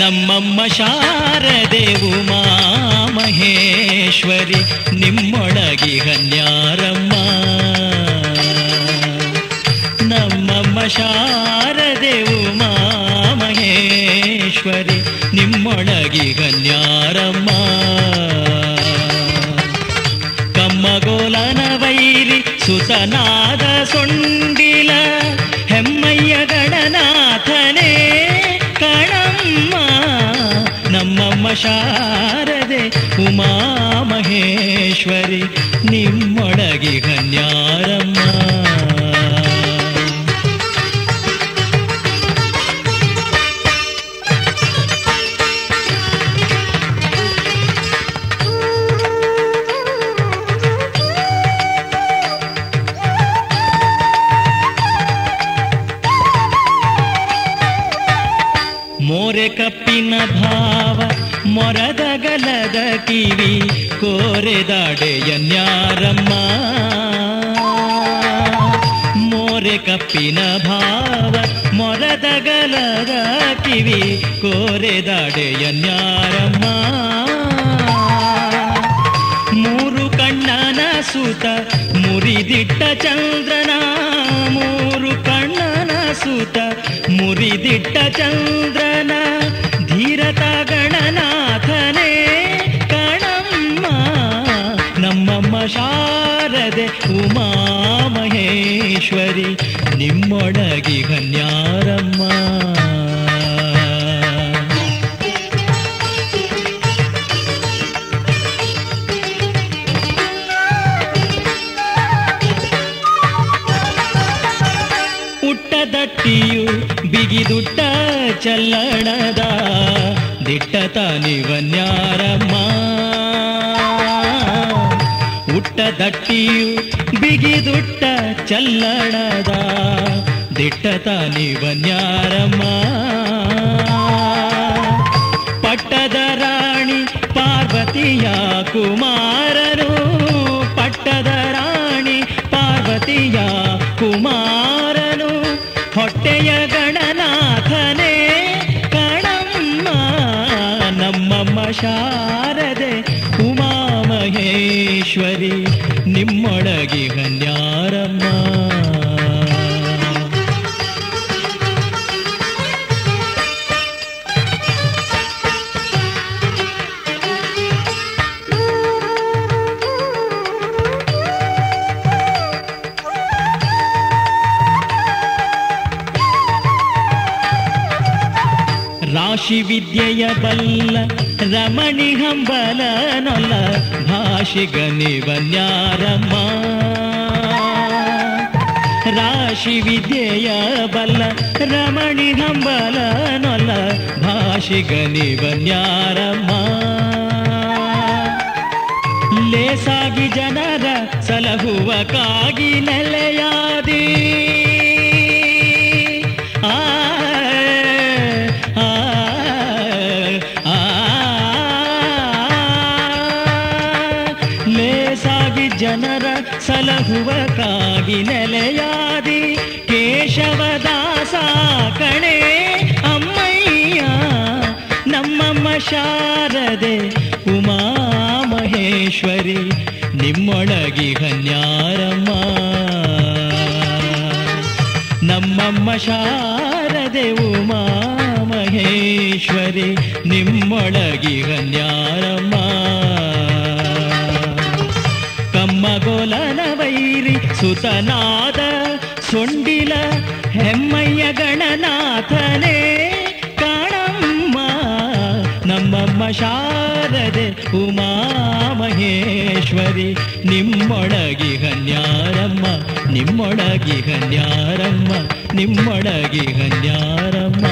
ನಮ್ಮಮ್ಮ ಶಾರದೆ ಉಮಾ ಮಹೇಶ್ವರಿ ನಿಮ್ಮೊಳಗಿಗನ್ಯಾರಮ್ಮ ನಮ್ಮಮ್ಮ ಶಾರದೆ ಉಮಾ ಮಹೇಶ್ವರಿ ನಿಮ್ಮೊಳಗಿಗನ್ಯಾರಮ್ಮ ಕಮ್ಮಗೋಲನ ವೈರಿ ಸುತನಾದ ಸೊಂಡಿಲ ಶಾರದೆ ಉಮಾ ಮಹೇಶ್ವರಿ ನಿಮ್ಮೊಳಗಿಗನ್ಯಾರಮ್ಮ ಕಪ್ಪಿನ ಭಾವ, ಮೊರದ ಗಲದ ಕಿವಿ ಕೋರೆದಾಡೆಯನ್ಯಾರಮ್ಮ ಮೋರೆ ಕಪ್ಪಿನ ಭಾವ, ಮೊರದ ಗಲದ ಕಿವಿ ಕೋರೆದಾಡೆಯನ್ಯಾರಮ್ಮ ಮೂರು ಕಣ್ಣನ ಸುತ, ಮುರಿದಿಟ್ಟ ಚಂದ್ರನ ಮುರಿದಿಟ್ಟ ಚಂದ್ರನ ಧೀರತ ಗಣನಾಥನೇ ಕಣಮ್ಮ. ನಮ್ಮಮ್ಮ ಶಾರದೆ ಉಮಾ ಮಹೇಶ್ವರಿ ನಿಮ್ಮೊಡಗಿ ಕನ್ಯಾರಮ್ಮ ಪುಟ್ಟದಟ್ಟಿಯು ಬಿಗಿದುಟ್ಟ ಚಲ್ಲಣದ ದಿಟ್ಟತ ನಿವನ್ಯಾರಮ್ಮ ಉಟ್ಟದಟ್ಟಿಯು ಬಿಗಿದುಟ್ಟ ಚಲ್ಲಣದ ದಿಟ್ಟತ ನಿವನ್ಯಾರಮ್ಮ ಪಟ್ಟದ ರಾಣಿ ಪಾರ್ವತಿಯ ಕುಮಾರನು ಶಾರದೆ ಉಮಾಮಹೇಶ್ವರಿ ನಿಮ್ಮೊಳಗೆ ಕನ್ಯಾರಮ್ಮ ರಾಶಿ ವಿದ್ಯೆಯ ಬಲ್ಲ ರಮಣಿ ಹಂಬಲನೊಲ್ಲ ನೊಲ್ಲ ಭಾಷಿಗ ನಿವನ್ಯಾರಮ್ಮ ರಾಶಿ ವಿದ್ಯೆಯ ಬಲ್ಲ ರಮಣಿ ಹಂಬಲನೊಲ್ಲ ನೊಲ್ಲ ಭಾಷಿಗ ಲೇಸಾಗಿ ಜನರ ಸಲಹುವ ಕಾಗಿ ಲೇಸಾಗಿ ಜನರ ಸಲಹುವ ಕಾಗಿ ನೆಲೆಯಾದಿ ಕೇಶವದಾಸ ಕಣೆ ಅಮ್ಮಯ್ಯ, ನಮ್ಮಮ್ಮ ಶಾರದೆ ಉಮಾ ಮಹೇಶ್ವರಿ ನಿಮ್ಮೊಳಗಿ ಹನ್ಯಾರಮ್ಮ. ನಮ್ಮಮ್ಮ ಶಾರದೆ ಉಮಾ ಮಹೇಶ್ವರಿ ನಿಮ್ಮೊಳಗಿ ಕನ್ಯಾರಮ್ಮ ಸುತನಾದ ಸೊಂಡಿಲ ಹೆಮ್ಮಯ್ಯ ಗಣನಾಥನೇ ಕಾಣಮ್ಮ, ನಮ್ಮಮ್ಮ ಶಾರದೆ ಉಮಾ ಮಹೇಶ್ವರಿ ನಿಮ್ಮೊಳಗಿ ಹನ್ಯಾರಮ್ಮ ನಿಮ್ಮೊಳಗಿ ಹನ್ಯಾರಮ್ಮ, ನಿಮ್ಮೊಳಗಿ ಕನ್ಯಾರಮ್ಮ